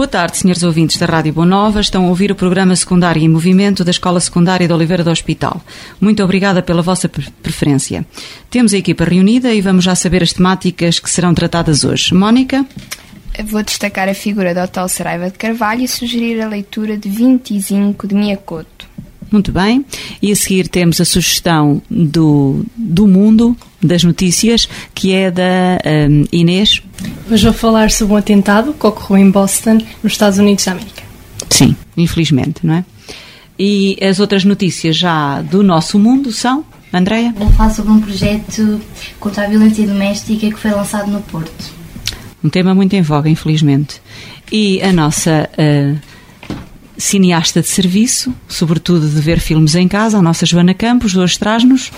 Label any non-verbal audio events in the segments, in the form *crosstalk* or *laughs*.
Boa tarde, senhores ouvintes da Rádio Boa Nova. Estão a ouvir o programa Secundário em Movimento da Escola Secundária de Oliveira do Hospital. Muito obrigada pela vossa preferência. Temos a equipa reunida e vamos já saber as temáticas que serão tratadas hoje. Mónica? Vou destacar a figura de Otto Saraiva de Carvalho e sugerir a leitura de 25 de Miyakoto. Muito bem. E a seguir temos a sugestão do, do mundo, das notícias, que é da um, Inês. Hoje vou falar sobre um atentado que ocorreu em Boston, nos Estados Unidos da América. Sim, infelizmente, não é? E as outras notícias já do nosso mundo são, Andreia? Vou falar sobre um projeto contra a violência doméstica que foi lançado no Porto. Um tema muito em voga, infelizmente. E a nossa uh, cineasta de serviço, sobretudo de ver filmes em casa, a nossa Joana Campos, hoje traz-nos.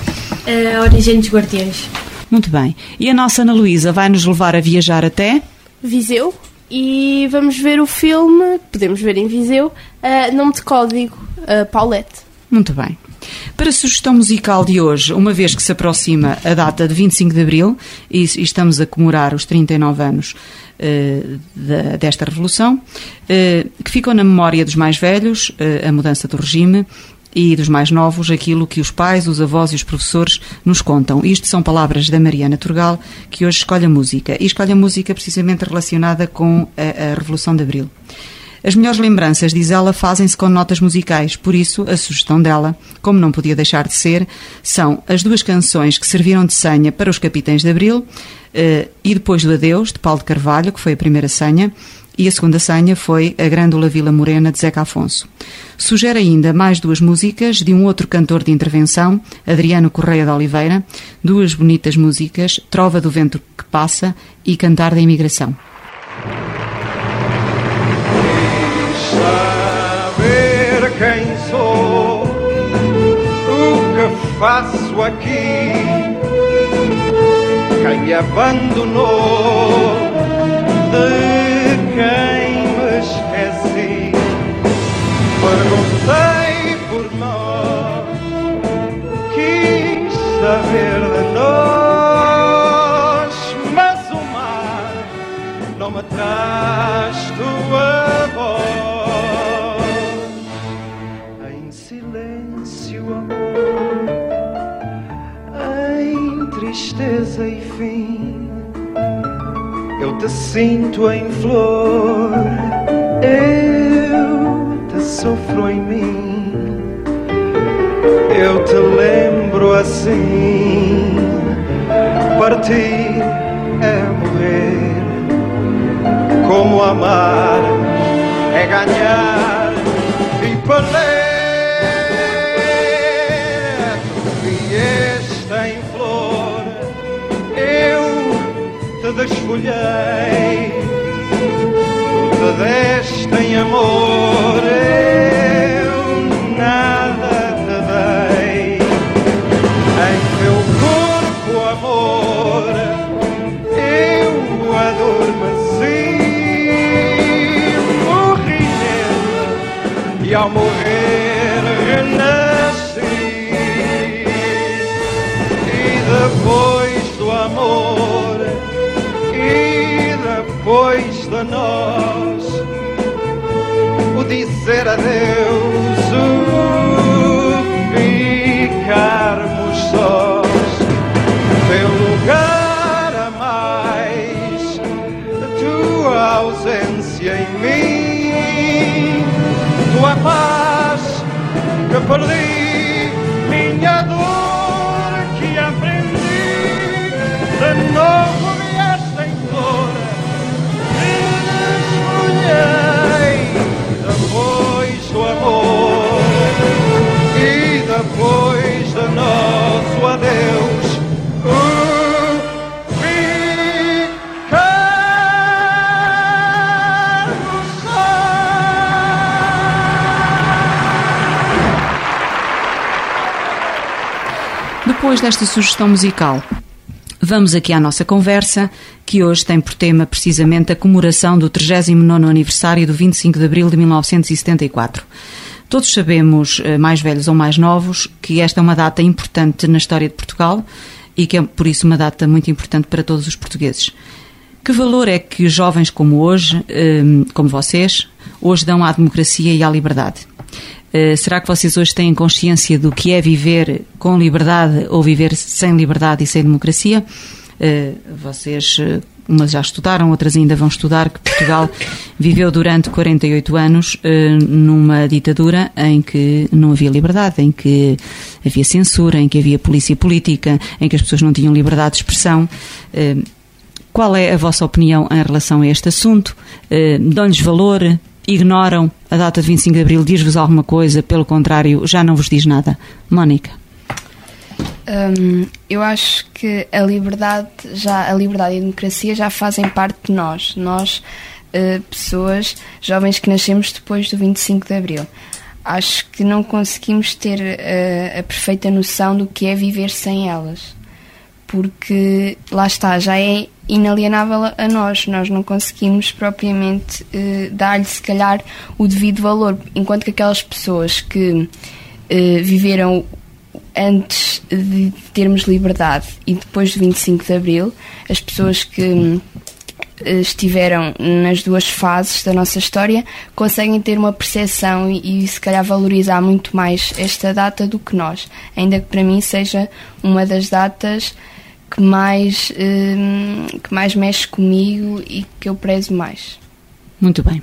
A Origem dos Guardiões. Muito bem. E a nossa Ana Luísa vai nos levar a viajar até. Viseu. E vamos ver o filme, podemos ver em Viseu, uh, nome de código, uh, Paulette. Muito bem. Para a sugestão musical de hoje, uma vez que se aproxima a data de 25 de Abril e, e estamos a comemorar os 39 anos da, desta Revolução, uh, que ficou na memória dos mais velhos, uh, a mudança do regime, e dos mais novos, aquilo que os pais, os avós e os professores nos contam. Isto são palavras da Mariana Turgal, que hoje escolhe a música. E escolhe a música precisamente relacionada com a, a Revolução de Abril. As melhores lembranças, diz ela, fazem-se com notas musicais, por isso a sugestão dela, como não podia deixar de ser, são as duas canções que serviram de senha para os Capitães de Abril eh, e depois do Adeus, de Paulo de Carvalho, que foi a primeira senha, e a segunda senha foi a Grândola Vila Morena de Zeca Afonso. Sugere ainda mais duas músicas de um outro cantor de intervenção, Adriano Correia de Oliveira, duas bonitas músicas, Trova do Vento que Passa e Cantar da Imigração. quem sou, o que faço aqui, quem me abandonou, de quem me esqueci. Perguntei por nós, quis saber de nós, mas o mar não me traz tua voz. Tristeza e fim. Eu te sinto em flor, eu te sofro em mim. Eu te lembro assim: partir é morrer, como amar é ganhar e perder. Desfolhei, tu te deste em amor, eu nada te dei. Em teu corpo, amor, eu adormeci, morri nele e ao morrer depois de nós o dizer adeus, o ficarmos sós, teu lugar a mais, tua ausência em mim, tua paz que perdi, Depois desta sugestão musical, Vamos aqui à nossa conversa, que hoje tem por tema precisamente a comemoração do 39 aniversário do 25 de abril de 1974. Todos sabemos, eh, mais velhos ou mais novos, que esta é uma data importante na história de Portugal e que é, por isso, uma data muito importante para todos os portugueses. Que valor é que jovens como hoje, eh, como vocês, hoje dão à democracia e à liberdade? Eh, será que vocês hoje têm consciência do que é viver com liberdade ou viver sem liberdade e sem democracia? Eh, vocês, eh, umas já estudaram, outras ainda vão estudar, que Portugal viveu durante 48 anos eh, numa ditadura em que não havia liberdade, em que havia censura, em que havia polícia política, em que as pessoas não tinham liberdade de expressão. Eh, Qual é a vossa opinião em relação a este assunto? Eh, Dão-lhes valor? Ignoram? A data de 25 de Abril diz-vos alguma coisa? Pelo contrário, já não vos diz nada? Mónica. Hum, eu acho que a liberdade, já, a liberdade e a democracia já fazem parte de nós. Nós, eh, pessoas jovens que nascemos depois do 25 de Abril. Acho que não conseguimos ter eh, a perfeita noção do que é viver sem elas. Porque, lá está, já é inalienável a- nós. Nós não conseguimos propriamente eh, dar-lhe, se calhar, o devido valor. Enquanto que aquelas pessoas que eh, viveram antes de termos liberdade e depois do 25 de Abril, as pessoas que eh, estiveram nas duas fases da nossa história conseguem ter uma percepção e, e se calhar valorizar muito mais esta data do que nós, ainda que para mim seja uma das datas que mais, hum, que mais mexe comigo e que eu prezo mais. Muito bem.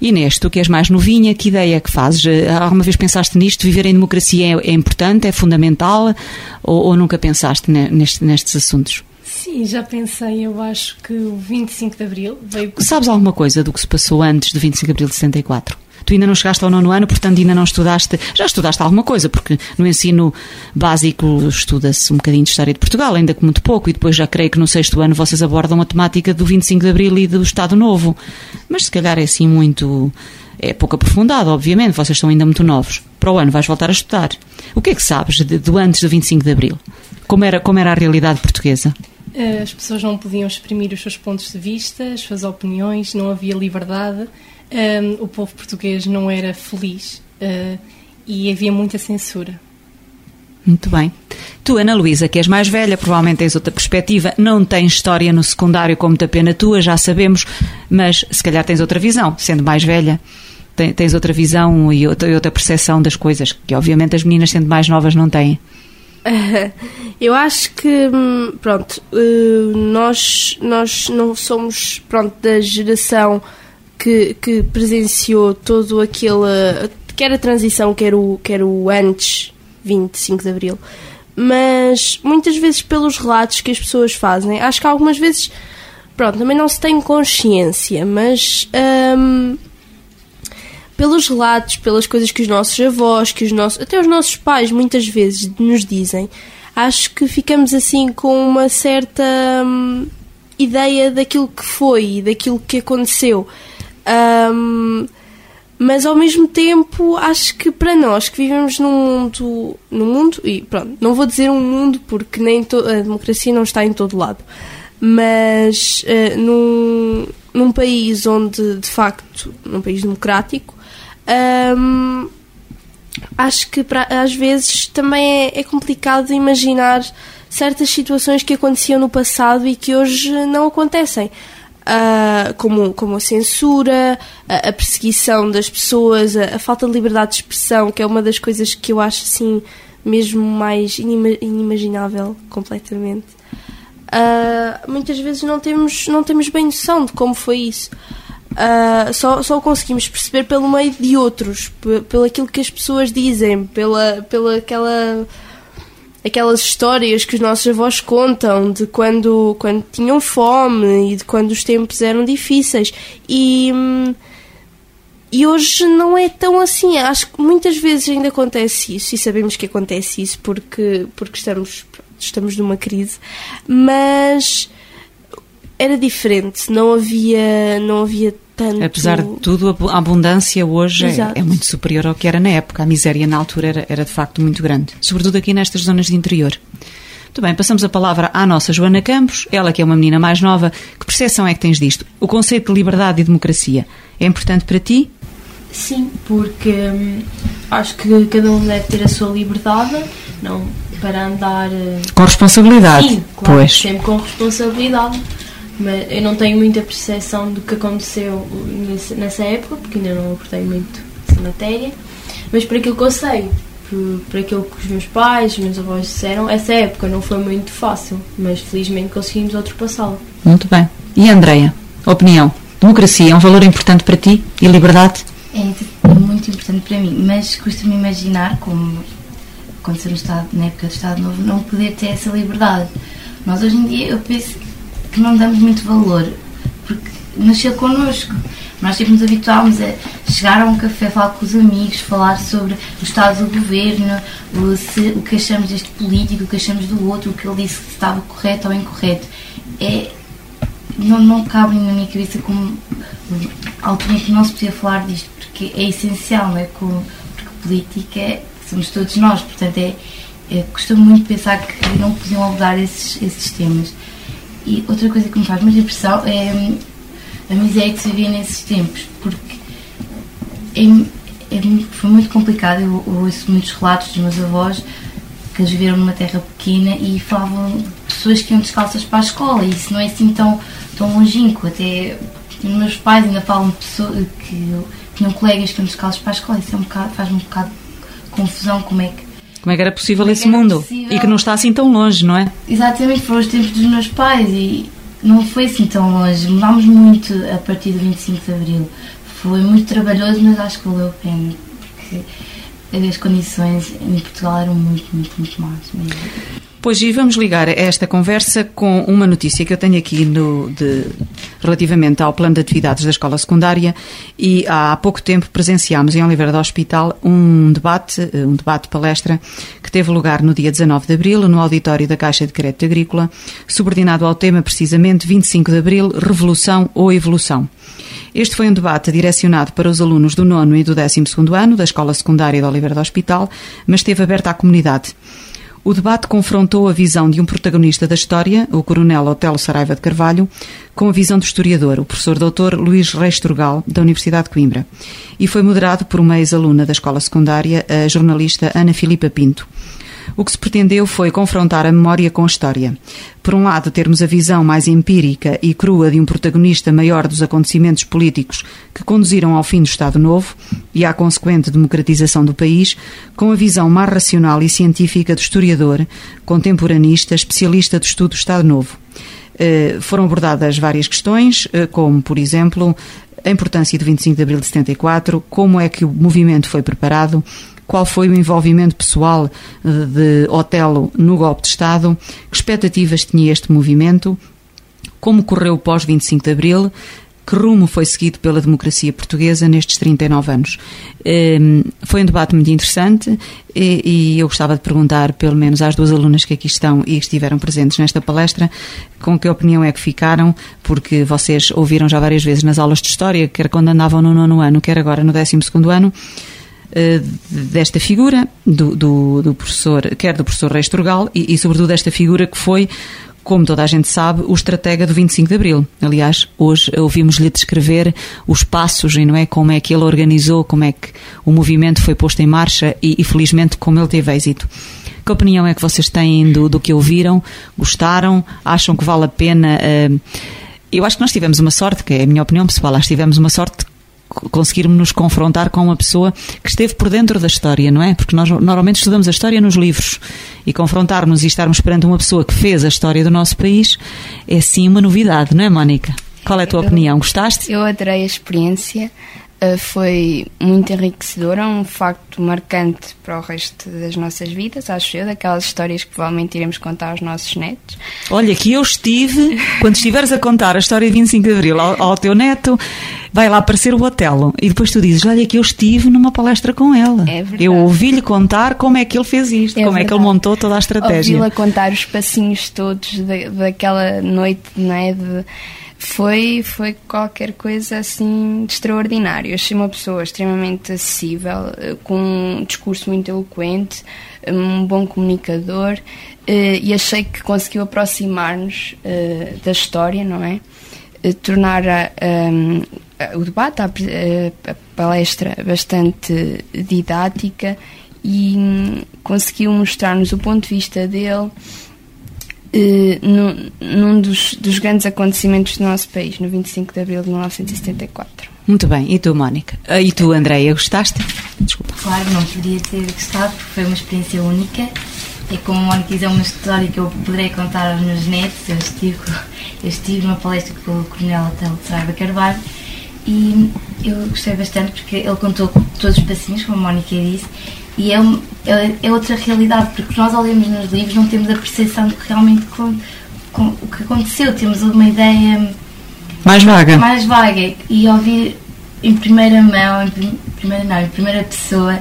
Inês, tu que és mais novinha, que ideia é que fazes? Eh, Alguma vez pensaste nisto? Viver em democracia é, é importante, é fundamental? Ou, ou nunca pensaste ne- neste- nestes assuntos? Sim, já pensei, eu acho que o 25 de Abril veio. Sabes alguma coisa do que se passou antes de 25 de abril de 74? Tu ainda não chegaste ao nono ano, portanto ainda não estudaste. Já estudaste alguma coisa, porque no ensino básico estuda-se um bocadinho de História de Portugal, ainda que muito pouco, e depois já creio que no sexto ano vocês abordam a temática do 25 de abril e do Estado Novo. Mas se calhar é assim muito. É pouco aprofundado, obviamente, vocês são ainda muito novos. Para o ano vais voltar a estudar. O que é que sabes de- do antes do 25 de abril? Como era, como era a realidade portuguesa? eh, As pessoas não podiam exprimir os seus pontos de vista, as suas opiniões, não havia liberdade, eh, o povo português não era feliz eh, e havia muita censura. Muito bem. Tu, Ana Luísa, que és mais velha, provavelmente tens outra perspectiva, não tens história no secundário como da pena tua, já sabemos, mas se calhar tens outra visão, sendo mais velha, te- tens outra visão e outra, outra percepção das coisas, que obviamente as meninas, sendo mais novas, não têm. *laughs* Eu acho que, hum, pronto, eh, nós, nós não somos, pronto, da geração que, que presenciou todo aquele, quer a transição, quer o, quer o antes 25 de Abril, mas muitas vezes pelos relatos que as pessoas fazem, acho que algumas vezes, pronto, também não se tem consciência, mas... hum, pelos relatos, pelas coisas que os nossos avós, que os nossos, até os nossos pais muitas vezes nos dizem, acho que ficamos assim com uma certa hum, ideia daquilo que foi daquilo que aconteceu. Hum, mas ao mesmo tempo acho que para nós que vivemos num mundo num mundo e pronto não vou dizer um mundo porque nem a democracia não está em todo lado mas eh, num, num país onde de facto num país democrático hum, acho que pra- às vezes também é, é complicado imaginar certas situações que aconteciam no passado e que hoje não acontecem. Ah, como, como a censura, a, a perseguição das pessoas, a, a falta de liberdade de expressão, que é uma das coisas que eu acho assim mesmo mais inima- inimaginável completamente. Ah, muitas vezes não temos, não temos bem noção de como foi isso. Ah, só, só o conseguimos perceber pelo meio de outros, pe- pelo aquilo que as pessoas dizem, pela, pela aquela, aquelas histórias que os nossos avós contam de quando, quando tinham fome e de quando os tempos eram difíceis. E, e hoje não é tão assim. Acho que muitas vezes ainda acontece isso e sabemos que acontece isso porque, porque estamos, estamos numa crise, mas era diferente, não havia, não havia tanto. Apesar de tudo, a abundância hoje é, é muito superior ao que era na época. A miséria na altura era, era de facto muito grande, sobretudo aqui nestas zonas de interior. Muito bem, passamos a palavra à nossa Joana Campos, ela que é uma menina mais nova. Que percepção é que tens disto? O conceito de liberdade e democracia é importante para ti? Sim, porque hum, acho que cada um deve ter a sua liberdade, não para andar. eh, Com responsabilidade. Sim, claro, pois. sempre com responsabilidade. Mas eu não tenho muita percepção do que aconteceu nessa época, porque ainda não abordei muito essa matéria, mas por aquilo que eu sei, por, por aquilo que os meus pais, os meus avós disseram, essa época não foi muito fácil, mas felizmente conseguimos ultrapassá-la. Muito bem. E Andreia, opinião? Democracia é um valor importante para ti e liberdade? É muito importante para mim, mas custa-me imaginar, como aconteceu no estado, na época do Estado Novo, não poder ter essa liberdade. Nós hoje em dia, eu penso que não damos muito valor, porque nasceu connosco. Nós sempre nos habituámos a chegar a um café, falar com os amigos, falar sobre o estado do governo, o, se- o que achamos deste político, o que achamos do outro, o que ele disse que estava correto ou incorreto. É, não, não cabe na minha cabeça como altura em que não se podia falar disto, porque é essencial, não é? Com, porque política é- somos todos nós, portanto é, é costumo muito pensar que não podiam abordar esses, esses temas. E outra coisa que me faz muita impressão é hum, a miséria que se vivia nesses tempos, porque é, é foi muito complicado. Eu, eu ouço muitos relatos dos meus avós que eles viveram numa terra pequena e falavam de pessoas que iam descalças para a escola, e isso não é assim tão, tão longínquo. Até os meus pais ainda falam de pessoas que tinham colegas que iam descalços para a escola, isso é um bocado, faz-me um bocado confusão como é que Como é que era possível Como é esse era mundo? possível? E que não está assim tão longe, não é? Exatamente, foram os tempos dos meus pais e não foi assim tão longe. Mudámos muito a partir do 25 de Abril. Foi muito trabalhoso, mas acho que valeu a pena, porque as condições em Portugal eram muito, muito, muito más mesmo. Pois e vamos ligar esta conversa com uma notícia que eu tenho aqui no, de- relativamente ao plano de atividades da escola secundária e há pouco tempo presenciámos em Oliveira do Hospital um debate, eh, um debate palestra que teve lugar no dia 19 de Abril no auditório da Caixa de Crédito Agrícola, subordinado ao tema precisamente 25 de Abril, Revolução ou Evolução. Este foi um debate direcionado para os alunos do nono e do 12º ano da Escola Secundária de Oliveira do Hospital, mas esteve aberto à comunidade. O debate confrontou a visão de um protagonista da história, o coronel Otelo Saraiva de Carvalho, com a visão do historiador, o professor doutor Luís Reis Turgal, da Universidade de Coimbra. E foi moderado por uma ex-aluna da escola secundária, a jornalista Ana Filipa Pinto. O que se pretendeu foi confrontar a memória com a história. Por um lado, termos a visão mais empírica e crua de um protagonista maior dos acontecimentos políticos que conduziram ao fim do Estado Novo e à consequente democratização do país, com a visão mais racional e científica do historiador, contemporanista, especialista do estudo do Estado Novo. Eh, foram abordadas várias questões, eh, como, por exemplo, a importância do 25 de abril de 74, como é que o movimento foi preparado, qual foi o envolvimento pessoal eh, de Otelo no golpe de Estado, que expectativas tinha este movimento, como correu pós 25 de abril, que rumo foi seguido pela democracia portuguesa nestes 39 anos. Ehm, Foi um debate muito interessante e, eu gostava de perguntar, pelo menos às duas alunas que aqui estão e que estiveram presentes nesta palestra, com que opinião é que ficaram, porque vocês ouviram já várias vezes nas aulas de História, quer quando andavam no nono ano, quer agora no 12º ano, eh, desta figura do, do, do professor, quer do professor Reis Turgal e, e sobretudo desta figura que foi, como toda a gente sabe, o estratega do 25 de Abril. Aliás, hoje ouvimos-lhe descrever os passos e não é como é que ele organizou, como é que o movimento foi posto em marcha e, e felizmente como ele teve êxito. Que opinião é que vocês têm do, do que ouviram? Gostaram? Acham que vale a pena? eh, eu acho que nós tivemos uma sorte, que é a minha opinião pessoal, acho que tivemos uma sorte conseguirmos nos confrontar com uma pessoa que esteve por dentro da história, não é? Porque nós normalmente estudamos a história nos livros e confrontarmos e estarmos perante uma pessoa que fez a história do nosso país é sim uma novidade, não é, Mónica? Qual é a tua Eu- opinião? Gostaste? Eu adorei a experiência, foi muito enriquecedora, um facto marcante para o resto das nossas vidas, acho eu, daquelas histórias que provavelmente iremos contar aos nossos netos. Olha, que eu estive, quando estiveres a contar a história de 25 de Abril ao, ao teu neto, vai lá aparecer o Otelo e depois tu dizes, olha que eu estive numa palestra com ela. É verdade. eu ouvi-lhe contar como é que ele fez isto, É como é que ele verdade. montou toda a estratégia. Ouvi-la contar os passinhos todos da, daquela noite, não é? De- foi, foi qualquer coisa assim de extraordinário. Achei uma pessoa extremamente acessível, eh, com um discurso muito eloquente, um bom comunicador eh, e achei que conseguiu aproximar-nos eh, da história, não é? Eh, Tornar a- a- o debate, a- a palestra bastante didática e hum, conseguiu mostrar-nos o ponto de vista dele eh, num, num dos, dos grandes acontecimentos do nosso país, no 25 de abril de 1974. Muito bem. E tu, Mónica? Ah, E tu, Andreia, gostaste? Desculpa. Claro, não poderia ter gostado porque foi uma experiência única. É como a Mónica diz, é uma história que eu poderei contar aos meus netos. Eu estive, eu estive numa palestra com o Coronel Otelo de Saraiva Carvalho e eu gostei bastante porque ele contou todos os passinhos, como a Mónica disse, e é, é, é outra realidade, porque nós ao lermos nos livros não temos a percepção de que realmente com, com o que aconteceu, temos uma ideia Mais vaga. mais vaga e ouvir em primeira mão, em prim- primeira não, em primeira pessoa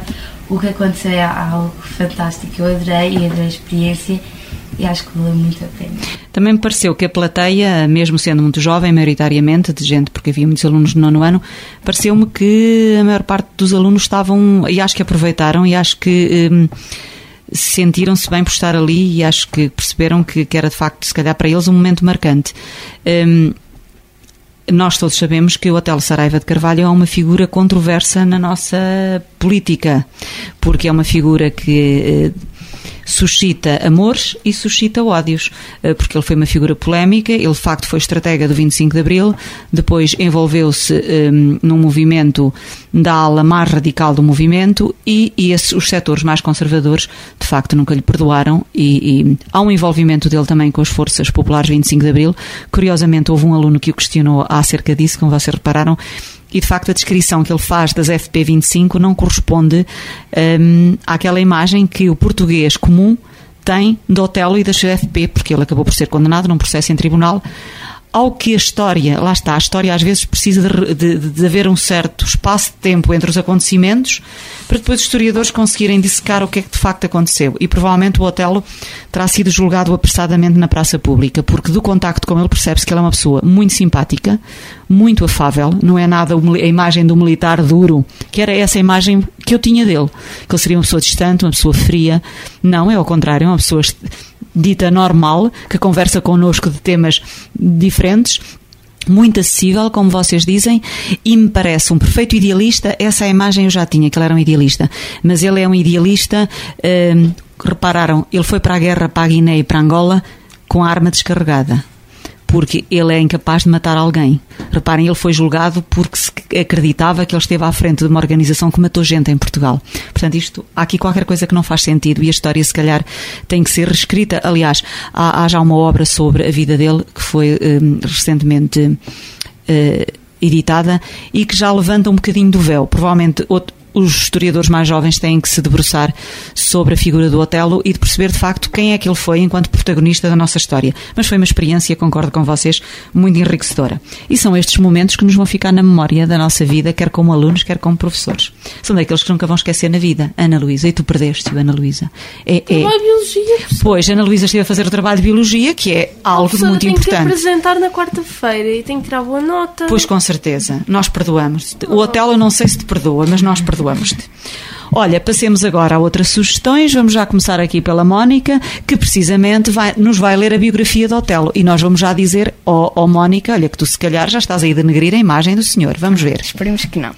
o que aconteceu é algo fantástico. Eu adorei e adorei a experiência e acho que valeu muito a pena. Também me pareceu que a plateia, mesmo sendo muito jovem, maioritariamente, de gente, porque havia muitos alunos no nono ano, pareceu-me que a maior parte dos alunos estavam, e acho que aproveitaram, e acho que hum, sentiram-se bem por estar ali, e acho que perceberam que, que era de facto, se calhar para eles, um momento marcante. Hum, nós todos sabemos que o Otelo Saraiva de Carvalho é uma figura controversa na nossa política, porque é uma figura que eh, suscita amores e suscita ódios, eh, porque ele foi uma figura polémica, ele de facto foi estratega do 25 de Abril, depois envolveu-se eh, num movimento da ala mais radical do movimento e, e os setores mais conservadores de facto nunca lhe perdoaram e, e há um envolvimento dele também com as forças populares 25 de Abril. Curiosamente houve um aluno que o questionou acerca disso, como vocês repararam, e de facto a descrição que ele faz das FP25 não corresponde hum, àquela imagem que o português comum tem do Otelo e da FP, porque ele acabou por ser condenado num processo em tribunal. Ao que a história, lá está, a história às vezes precisa de, de- de haver um certo espaço de tempo entre os acontecimentos para depois os historiadores conseguirem dissecar o que é que de facto aconteceu. E provavelmente o Otelo terá sido julgado apressadamente na praça pública, porque do contacto com ele percebe-se que ele é uma pessoa muito simpática, muito afável, não é nada a imagem do militar duro, que era essa imagem que eu tinha dele, que ele seria uma pessoa distante, uma pessoa fria. Não, é ao contrário, é uma pessoa dita normal, que conversa connosco de temas diferentes, muito acessível, como vocês dizem, e me parece um perfeito idealista. Essa imagem eu já tinha, que ele era um idealista, mas ele é um idealista. hum, repararam, ele foi para a guerra para a Guiné e para Angola com a arma descarregada. Porque ele é incapaz de matar alguém. Reparem, ele foi julgado porque se acreditava que ele esteve à frente de uma organização que matou gente em Portugal. Portanto, isto, há aqui qualquer coisa que não faz sentido e a história, se calhar, tem que ser reescrita. Aliás, há, há já uma obra sobre a vida dele que foi hum, recentemente eh, editada e que já levanta um bocadinho do véu. Provavelmente outro- os historiadores mais jovens têm que se debruçar sobre a figura do Otelo e de perceber de facto quem é que ele foi enquanto protagonista da nossa história. Mas foi uma experiência, concordo com vocês, muito enriquecedora. E são estes momentos que nos vão ficar na memória da nossa vida, quer como alunos, quer como professores. São daqueles que nunca vão esquecer na vida. Ana Luísa, e tu perdeste-o, Ana Luísa. É, é... Biologia, professor. Pois, Ana Luísa esteve a fazer o trabalho de biologia, que é algo de Professora, muito tenho que importante. apresentar na quarta-feira e tenho que tirar boa nota. Pois com certeza, nós perdoamos. O Otelo eu não sei se te perdoa, mas nós olmamıştı. Olha, passemos agora a outras sugestões. Vamos já começar aqui pela Mónica, que precisamente vai- nos vai ler a biografia do Otelo. E nós vamos já dizer, ó ó, Mónica, olha que tu se calhar já estás aí a denegrir a imagem do senhor. Vamos ver. Esperemos que não.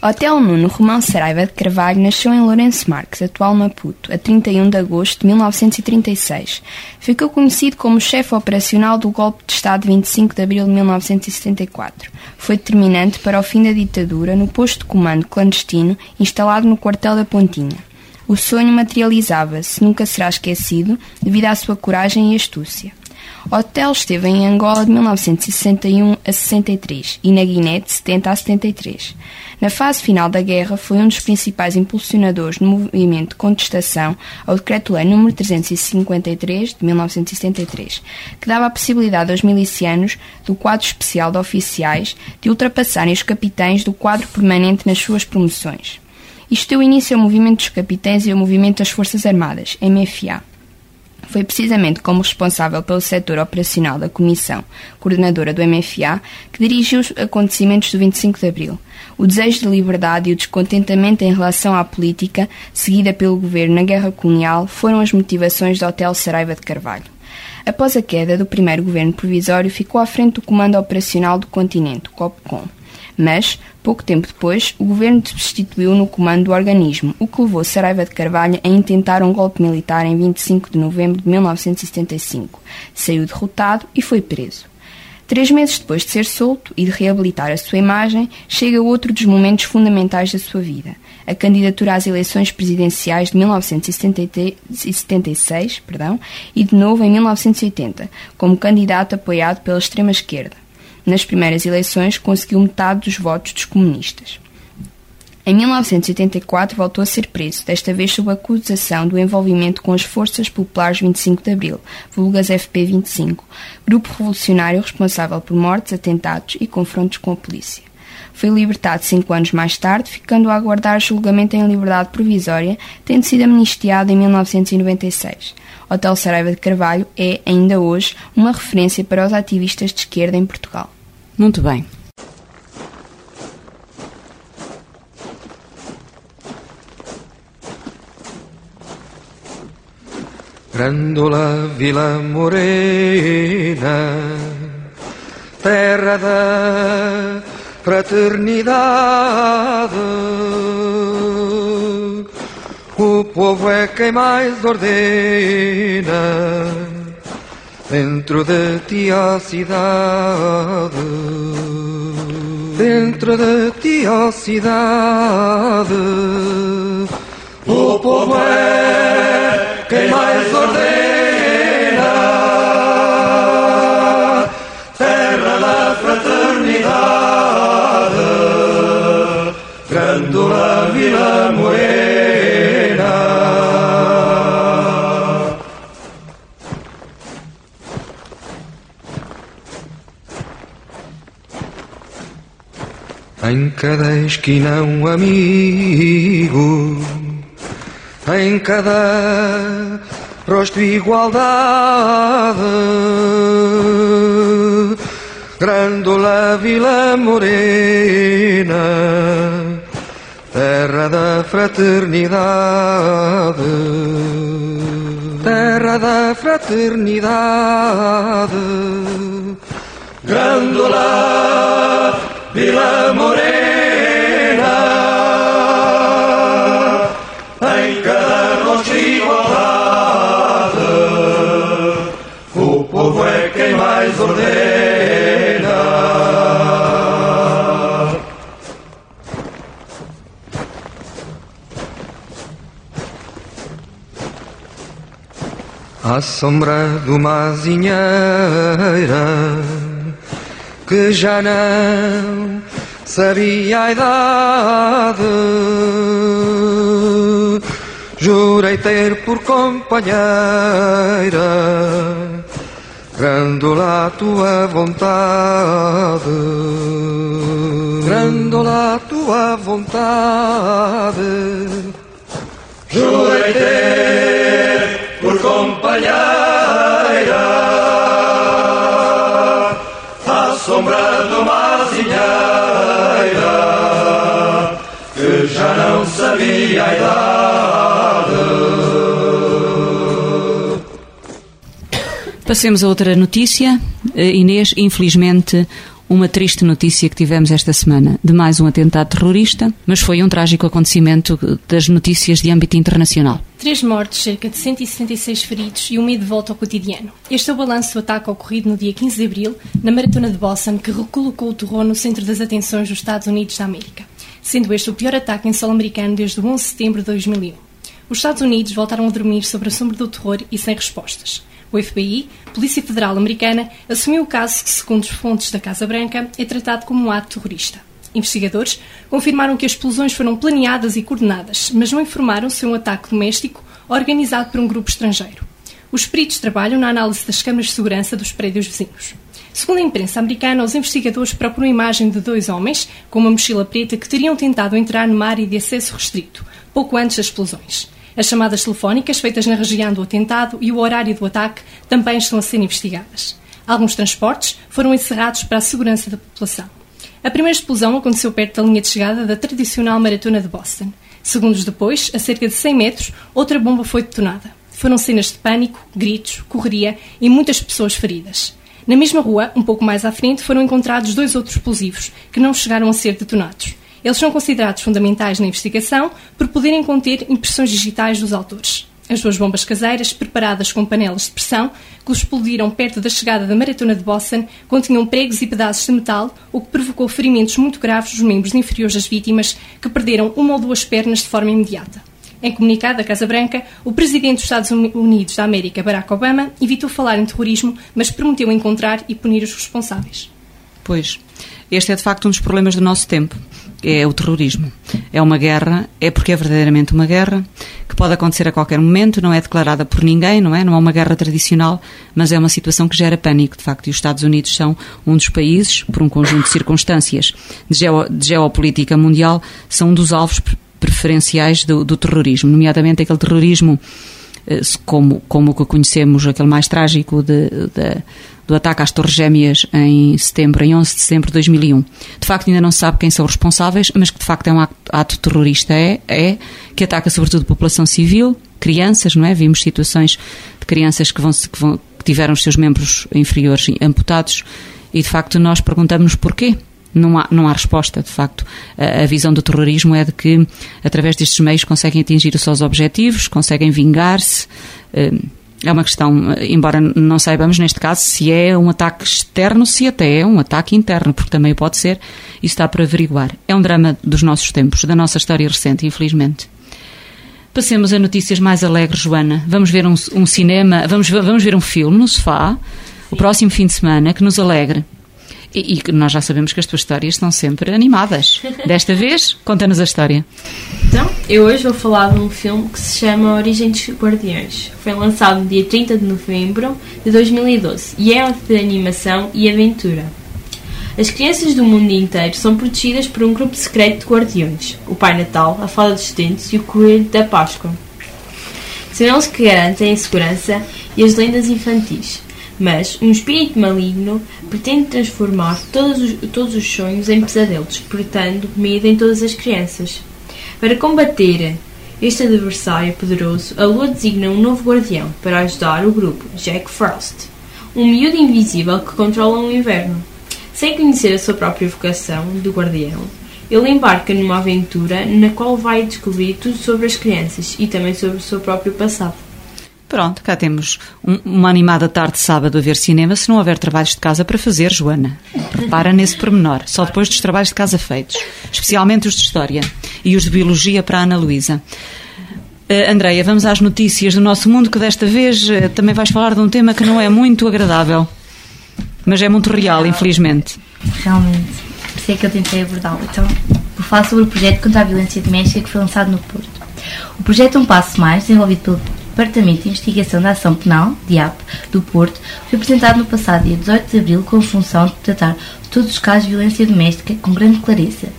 Otelo Nuno Romão Saraiva de Carvalho nasceu em Lourenço Marques, atual Maputo, a 31 de agosto de 1936. Ficou conhecido como chefe operacional do golpe de Estado de 25 de abril de 1974. Foi determinante para o fim da ditadura no posto de comando clandestino instalado no quartel da Pontinha. O sonho materializava-se, nunca será esquecido, devido à sua coragem e astúcia. Otelo esteve em Angola de 1961 a 63 e na Guiné de 70 a 73. Na fase final da guerra, foi um dos principais impulsionadores do movimento de contestação ao Decreto-Lei nº 353 de 1973, que dava a possibilidade aos milicianos do quadro especial de oficiais de ultrapassarem os capitães do quadro permanente nas suas promoções. Isto deu início ao movimento dos capitães e ao movimento das Forças Armadas, MFA. Foi precisamente como responsável pelo setor operacional da Comissão Coordenadora do MFA que dirigiu os acontecimentos do 25 de Abril. O desejo de liberdade e o descontentamento em relação à política seguida pelo governo na guerra colonial foram as motivações de Hotel Saraiva de Carvalho. Após a queda do primeiro governo provisório, ficou à frente do Comando Operacional do Continente, COPCOM. Mas, pouco tempo depois, o governo substituiu no comando do organismo, o que levou Saraiva de Carvalho a intentar um golpe militar em 25 de novembro de 1975. Saiu derrotado e foi preso. Três meses depois de ser solto e de reabilitar a sua imagem, chega outro dos momentos fundamentais da sua vida, a candidatura às eleições presidenciais de 1976 perdão, e de novo em 1980, como candidato apoiado pela extrema-esquerda. Nas primeiras eleições, conseguiu metade dos votos dos comunistas. Em 1984 voltou a ser preso, desta vez sob acusação do envolvimento com as Forças Populares 25 de Abril, vulgas FP25, grupo revolucionário responsável por mortes, atentados e confrontos com a polícia. Foi libertado cinco anos mais tarde, ficando a aguardar julgamento em liberdade provisória, tendo sido amnistiado em 1996. Hotel Saraiva de Carvalho é, ainda hoje, uma referência para os ativistas de esquerda em Portugal. Muito bem. Grândola Vila Morena, terra da fraternidade. O povo é quem mais ordena dentro de ti a cidade. Dentro de ti a cidade. O povo é quem mais ordena. Terra da fraternidade. Em cada esquina um amigo, em cada rosto igualdade. Grândola Vila Morena, terra da fraternidade, terra da fraternidade. Grândola Vila Morena, À sombra de uma azinheira que já não sabia a idade. Jurei ter por companheira, Grândola a tua vontade, Grândola a tua vontade. Jurei ter por companheira à sombra uma que já não sabia a idade. Passemos a outra notícia. Eh, Inês, infelizmente, uma triste notícia que tivemos esta semana de mais um atentado terrorista, mas foi um trágico acontecimento das notícias de âmbito internacional. Três mortes, cerca de 176 feridos e um meio de volta ao cotidiano. Este é o balanço do ataque ocorrido no dia 15 de abril, na maratona de Boston, que recolocou o terror no centro das atenções dos Estados Unidos da América, sendo este o pior ataque em solo americano desde o 11 de setembro de 2001. Os Estados Unidos voltaram a dormir sobre a sombra do terror e sem respostas. O FBI, Polícia Federal Americana, assumiu o caso que, segundo as fontes da Casa Branca, é tratado como um ato terrorista. Investigadores confirmaram que as explosões foram planeadas e coordenadas, mas não informaram se é um ataque doméstico organizado por um grupo estrangeiro. Os peritos trabalham na análise das câmaras de segurança dos prédios vizinhos. Segundo a imprensa americana, os investigadores procuram a imagem de dois homens com uma mochila preta que teriam tentado entrar numa área de acesso restrito, pouco antes das explosões. As chamadas telefónicas feitas na região do atentado e o horário do ataque também estão a ser investigadas. Alguns transportes foram encerrados para a segurança da população. A primeira explosão aconteceu perto da linha de chegada da tradicional maratona de Boston. Segundos depois, a cerca de 100 metros, outra bomba foi detonada. Foram cenas de pânico, gritos, correria e muitas pessoas feridas. Na mesma rua, um pouco mais à frente, foram encontrados dois outros explosivos, que não chegaram a ser detonados. Eles são considerados fundamentais na investigação por poderem conter impressões digitais dos autores. As duas bombas caseiras, preparadas com panelas de pressão, que explodiram perto da chegada da maratona de Boston, continham pregos e pedaços de metal, o que provocou ferimentos muito graves dos membros inferiores das vítimas, que perderam uma ou duas pernas de forma imediata. Em comunicado da Casa Branca, o presidente dos Estados Unidos da América, Barack Obama, evitou falar em terrorismo, mas prometeu encontrar e punir os responsáveis. Pois, este é de facto um dos problemas do nosso tempo. É o terrorismo. É uma guerra, é porque é verdadeiramente uma guerra, que pode acontecer a qualquer momento, não é declarada por ninguém, não é? Não é uma guerra tradicional, mas é uma situação que gera pânico, de facto. E os Estados Unidos são um dos países, por um conjunto de circunstâncias de, geo, de geopolítica mundial, são um dos alvos preferenciais do, do terrorismo, nomeadamente aquele terrorismo como, como o que conhecemos, aquele mais trágico de, de, do ataque às Torres Gêmeas em setembro, em 11 de setembro de 2001. De facto, ainda não se sabe quem são os responsáveis, mas que de facto é um ato, ato terrorista, é, é, que ataca sobretudo população civil, crianças, não é? Vimos situações de crianças que, vão, que, vão, que tiveram os seus membros inferiores amputados e de facto nós perguntamos porquê não há, não há resposta, de facto. A, visão do terrorismo é de que, através destes meios, conseguem atingir os seus objetivos, conseguem vingar-se. Eh, é uma questão, embora não saibamos neste caso se é um ataque externo, se até é um ataque interno, porque também pode ser, isso está para averiguar. É um drama dos nossos tempos, da nossa história recente, infelizmente. Passemos a notícias mais alegres, Joana. Vamos ver um, um cinema, vamos, vamos ver um filme no sofá, Sim. o próximo fim de semana, que nos alegre. E, e, nós já sabemos que as tuas histórias estão sempre animadas. Desta vez, conta-nos a história. Então, eu hoje vou falar de um filme que se chama Origem dos Guardiões. Foi lançado no dia 30 de novembro de 2012 e é de animação e aventura. As crianças do mundo inteiro são protegidas por um grupo secreto de guardiões: o Pai Natal, a Fada dos Dentes e o Coelho da Páscoa. São eles que garantem a segurança e as lendas infantis mas um espírito maligno pretende transformar todos os, todos os sonhos em pesadelos, despertando medo em todas as crianças. Para combater este adversário poderoso, a Lua designa um novo guardião para ajudar o grupo, Jack Frost, um miúdo invisível que controla o inverno. Sem conhecer a sua própria vocação de guardião, ele embarca numa aventura na qual vai descobrir tudo sobre as crianças e também sobre o seu próprio passado. Pronto, cá temos um, uma animada tarde de sábado a ver cinema, se não houver trabalhos de casa para fazer, Joana. Repara nesse pormenor, só depois dos trabalhos de casa feitos, especialmente os de História e os de Biologia para a Ana Luísa. Uh, Andreia, vamos às notícias do nosso mundo, que desta vez uh, também vais falar de um tema que não é muito agradável, mas é muito real, infelizmente. Realmente, por isso é que eu tentei abordá-lo. Então, vou falar sobre o projeto contra a violência doméstica que foi lançado no Porto. O projeto é um passo mais, desenvolvido pelo Departamento de Investigação da Ação Penal, DIAP, do Porto, foi apresentado no passado dia 18 de abril com a função de tratar todos os casos de violência doméstica com grande clareza.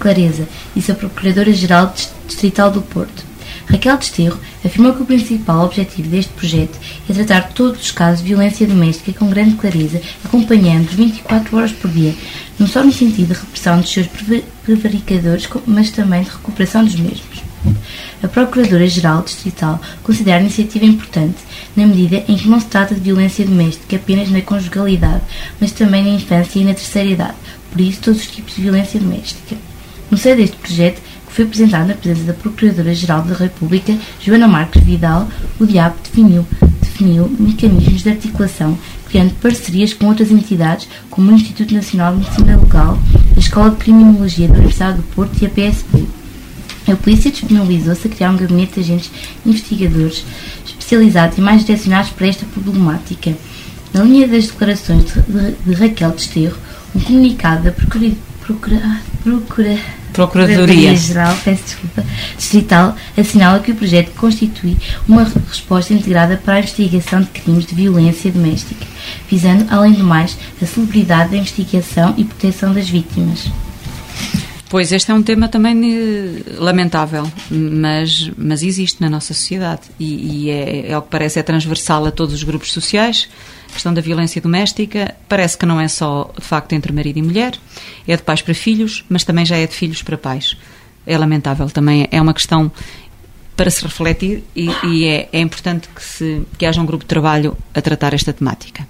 Clareza, disse a Procuradora-Geral Distrital do Porto. Raquel Desterro afirmou que o principal objetivo deste projeto é tratar todos os casos de violência doméstica com grande clareza, acompanhando 24 horas por dia, não só no sentido de repressão dos seus prevaricadores, mas também de recuperação dos mesmos. A Procuradora-Geral Distrital considera a iniciativa importante, na medida em que não se trata de violência doméstica apenas na conjugalidade, mas também na infância e na terceira idade, por isso todos os tipos de violência doméstica. No seio deste projeto, que foi apresentado na presença da Procuradora-Geral da República, Joana Marques Vidal, o DIAP definiu, definiu mecanismos de articulação, criando parcerias com outras entidades, como o Instituto Nacional de Medicina Legal, a Escola de Criminologia da Universidade do Porto e a PSP. A polícia disponibilizou-se a criar um gabinete de agentes investigadores especializados e mais direcionados para esta problemática. Na linha das declarações de, Raquel Desterro, um comunicado da Procura, Procura, Procura, Procuradoria Geral desculpa, Distrital assinala que o projeto constitui uma resposta integrada para a investigação de crimes de violência doméstica, visando, além do mais, a celebridade da investigação e proteção das vítimas. Pois, este é um tema também eh, lamentável, mas, mas existe na nossa sociedade e, e é, é o que parece é transversal a todos os grupos sociais. A questão da violência doméstica parece que não é só de facto entre marido e mulher, é de pais para filhos, mas também já é de filhos para pais. É lamentável, também é uma questão para se refletir e, e é, é importante que, se, que haja um grupo de trabalho a tratar esta temática.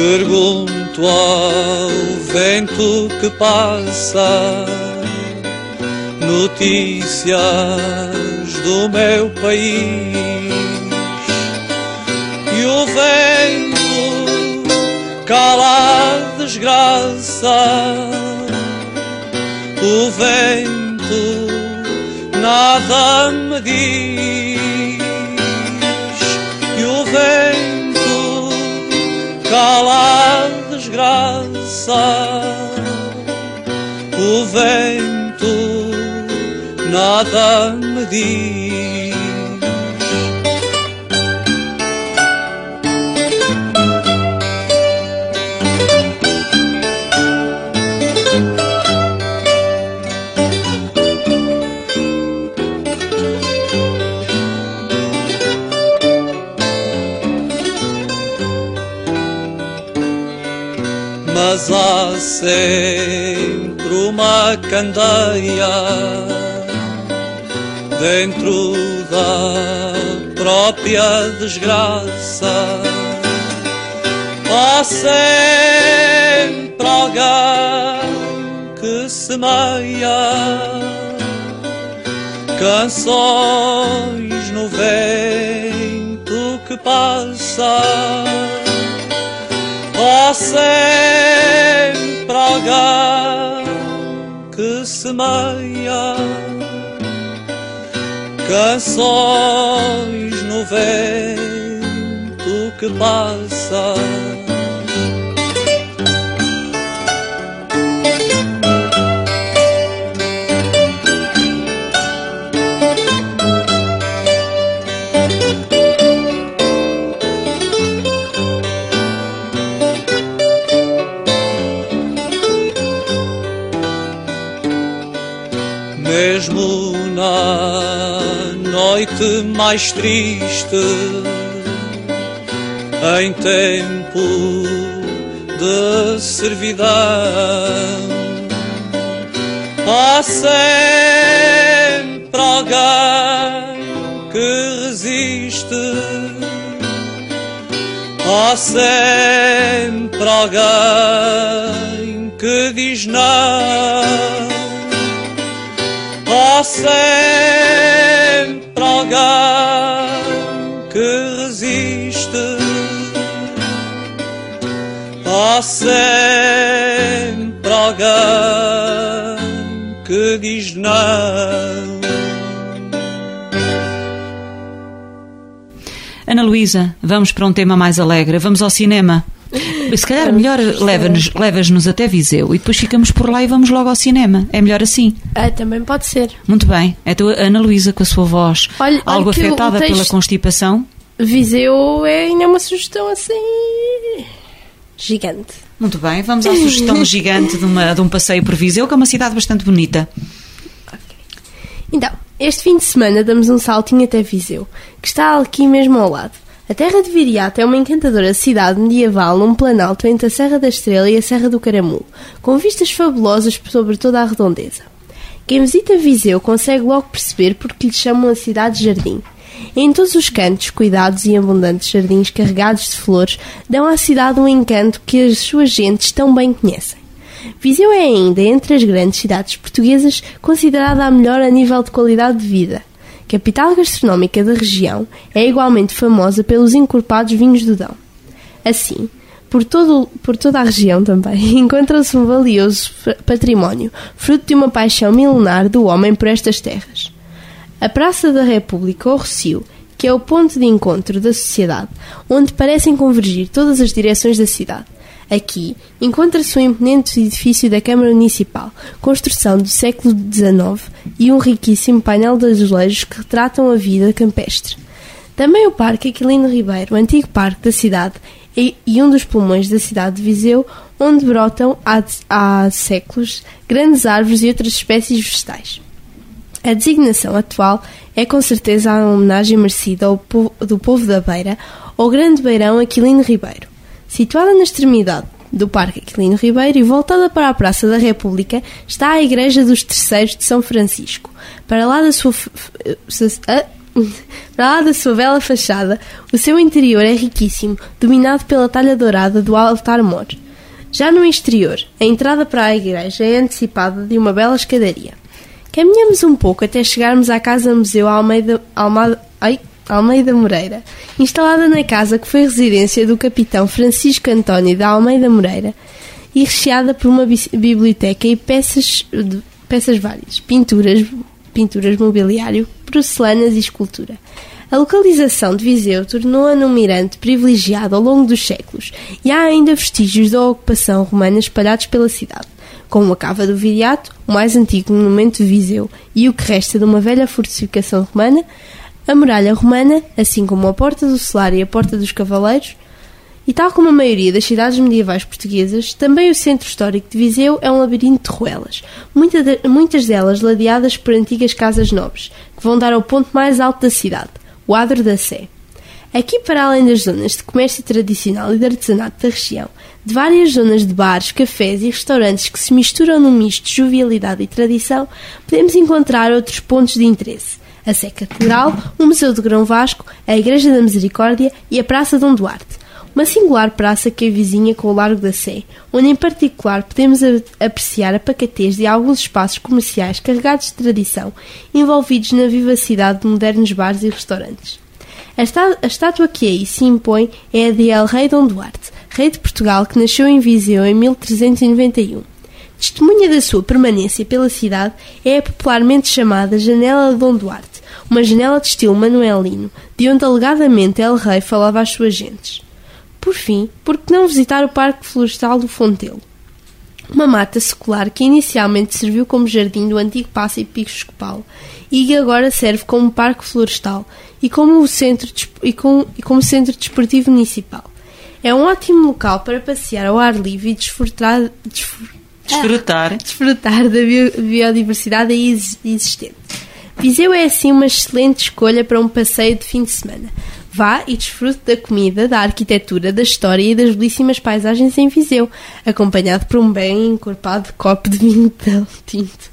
Canto ao vento que passa, notícias do meu país. E o vento cala a desgraça, o vento nada me diz. E o vento cala a desgraça, o vento nada me diz. Sempre uma candeia dentro da própria desgraça. Há sempre alguém que semeia canções no vento que passa. Há sempre alguém que semeia canções no vento que passa. Mais triste, em tempo de servidão, há sempre alguém que resiste, há sempre alguém que diz não. Há sempre alguém que resiste. Há sempre alguém que diz não. Ana Luísa, vamos para um tema mais alegre. Vamos ao cinema. Se calhar melhor leva-nos- levas-nos até Viseu e depois ficamos por lá e vamos logo ao cinema. É melhor assim. Ah, também pode ser. Muito bem. Então, a Ana Luísa, com a sua voz Olha- olha algo que o afetada texto- pela constipação. Viseu é ainda uma sugestão assim. gigante. Muito bem, vamos à sugestão *laughs* gigante de, uma- de um passeio por Viseu, que é uma cidade bastante bonita. Então, este fim de semana damos um saltinho até Viseu, que está aqui mesmo ao lado. A terra de Viriato é uma encantadora cidade medieval num planalto entre a Serra da Estrela e a Serra do Caramulo, com vistas fabulosas sobre toda a redondeza. Quem visita Viseu consegue logo perceber porque lhe chamam a cidade-jardim. Em todos os cantos, cuidados e abundantes jardins carregados de flores dão à cidade um encanto que as suas gentes tão bem conhecem. Viseu é ainda, entre as grandes cidades portuguesas, considerada a melhor a nível de qualidade de vida. Capital gastronómica da região, é igualmente famosa pelos encorpados vinhos do Dão. Assim, por, todo, por toda a região também, *laughs* encontra-se um valioso património, fruto de uma paixão milenar do homem por estas terras. A Praça da República, ou Rocio, que é o ponto de encontro da sociedade, onde parecem convergir todas as direções da cidade. Aqui encontra-se um imponente edifício da Câmara Municipal, construção do século XIX, e um riquíssimo painel de azulejos que retratam a vida campestre. Também o Parque Aquilino Ribeiro, antigo parque da cidade e, um dos pulmões da cidade de Viseu, onde brotam há, há séculos grandes árvores e outras espécies vegetais. A designação atual é com certeza a homenagem merecida ao povo, do povo da Beira ao grande beirão Aquilino Ribeiro. Situada na extremidade do Parque Aquilino Ribeiro e voltada para a Praça da República está a Igreja dos Terceiros de São Francisco. Para lá da sua, *laughs* para lá da sua bela fachada, o seu interior é riquíssimo, dominado pela talha dourada do altar-mor. Já no exterior, a entrada para a igreja é antecipada de uma bela escadaria. Caminhamos um pouco até chegarmos à Casa-Museu Almeida, Almada, ai, Almeida Moreira, instalada na casa que foi residência do capitão Francisco António da Almeida Moreira e recheada por uma bi- biblioteca e peças, peças várias, pinturas, pinturas, mobiliário, porcelanas e escultura. A localização de Viseu tornou-a num mirante privilegiado ao longo dos séculos e há ainda vestígios da ocupação romana espalhados pela cidade, como a Cava do Viriato, o mais antigo monumento de Viseu e o que resta de uma velha fortificação romana, a muralha romana, assim como a Porta do Solar e a Porta dos Cavaleiros, e tal como a maioria das cidades medievais portuguesas, também o centro histórico de Viseu é um labirinto de ruelas, muitas delas ladeadas por antigas casas nobres, que vão dar ao ponto mais alto da cidade, o Adro da Sé. Aqui, para além das zonas de comércio tradicional e de artesanato da região, de várias zonas de bares, cafés e restaurantes que se misturam num misto de jovialidade e tradição, podemos encontrar outros pontos de interesse. A Sé Catedral, o Museu de Grão Vasco, a Igreja da Misericórdia e a Praça Dom Duarte. Uma singular praça que é vizinha com o Largo da Sé, onde em particular podemos apreciar a pacatez de alguns espaços comerciais carregados de tradição, envolvidos na vivacidade de modernos bares e restaurantes. A estátua que aí se impõe é a de El Rei Dom Duarte, rei de Portugal que nasceu em Viseu em 1391. Testemunha da sua permanência pela cidade é a popularmente chamada Janela de Dom Duarte, uma janela de estilo manuelino, de onde alegadamente El Rei falava às suas gentes. Por fim, por que não visitar o Parque Florestal do Fontelo? Uma mata secular que inicialmente serviu como jardim do antigo Paço Episcopal e que agora serve como parque florestal e como, centro des- e e como centro desportivo municipal. É um ótimo local para passear ao ar livre e desfrutar, desfr- Desfrutar. *laughs* desfrutar da bio- biodiversidade existente. Viseu é assim uma excelente escolha para um passeio de fim de semana. Vá e desfrute da comida, da arquitetura, da história e das belíssimas paisagens em Viseu, acompanhado por um bem encorpado copo de vinho de tinto.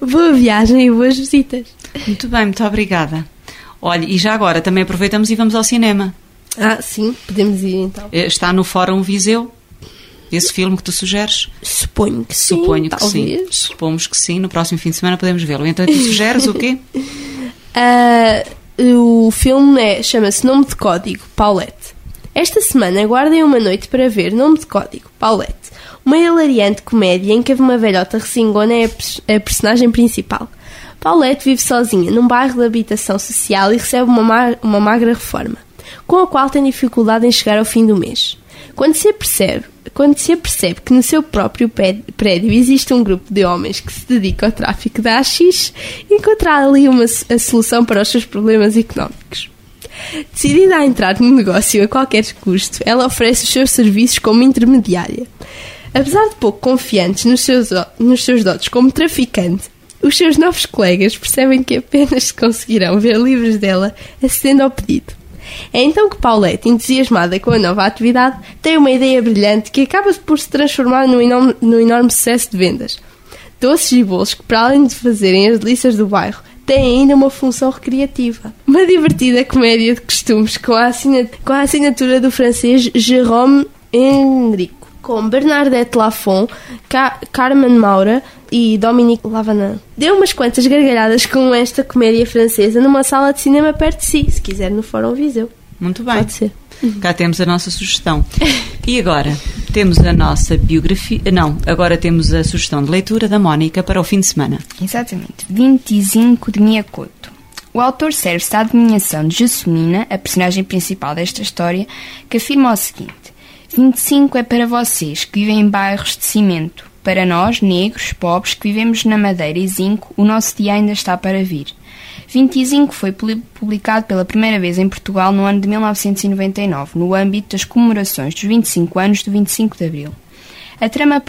Boa viagem e boas visitas. Muito bem, muito obrigada. Olha, e já agora também aproveitamos e vamos ao cinema. Ah, sim, podemos ir então. Eh, Está no Fórum Viseu? Esse filme que tu sugeres? Suponho que sim. Suponho que talvez. sim. Supomos que sim. No próximo fim de semana podemos vê-lo. Então tu sugeres o quê? *laughs* Ah, o filme é, chama-se Nome de Código, Paulette. Esta semana aguardem uma noite para ver Nome de Código, Paulette. Uma hilariante comédia em que uma velhota recingona é a, a personagem principal. Paulette vive sozinha num bairro de habitação social e recebe uma, ma- uma magra reforma, com a qual tem dificuldade em chegar ao fim do mês. Quando se apercebe, quando se apercebe que no seu próprio prédio existe um grupo de homens que se dedica ao tráfico de AX, encontra ali uma, a solução para os seus problemas económicos. Decidida a entrar no negócio a qualquer custo, ela oferece os seus serviços como intermediária. Apesar de pouco confiantes nos seus, nos seus dotes como traficante, os seus novos colegas percebem que apenas se conseguirão ver livres dela acedendo ao pedido. É então que Paulette, entusiasmada com a nova atividade, tem uma ideia brilhante que acaba por se transformar num enorme, num enorme sucesso de vendas. Doces e bolos que, para além de fazerem as delícias do bairro, têm ainda uma função recreativa. Uma divertida comédia de costumes com a, com a assinatura do francês Jérôme Henrico, com Bernadette Lafont, Ca Carmen Maura e Dominique Lavanant. Deu umas quantas gargalhadas com esta comédia francesa numa sala de cinema perto de si, se quiser no Fórum Viseu. Muito bem. Pode ser. Cá temos a nossa sugestão. E agora? Temos a nossa biografia. Não, agora temos a sugestão de leitura da Mónica para o fim de semana. Exatamente. 25 de Miyakoto. O autor serve-se da adivinhação de Jasmina, a personagem principal desta história, que afirma o seguinte: 25 é para vocês que vivem em bairros de cimento. Para nós, negros, pobres, que vivemos na madeira e zinco, o nosso dia ainda está para vir. 25 foi publicado pela primeira vez em Portugal no ano de 1999, no âmbito das comemorações dos 25 anos do 25 de Abril. A trama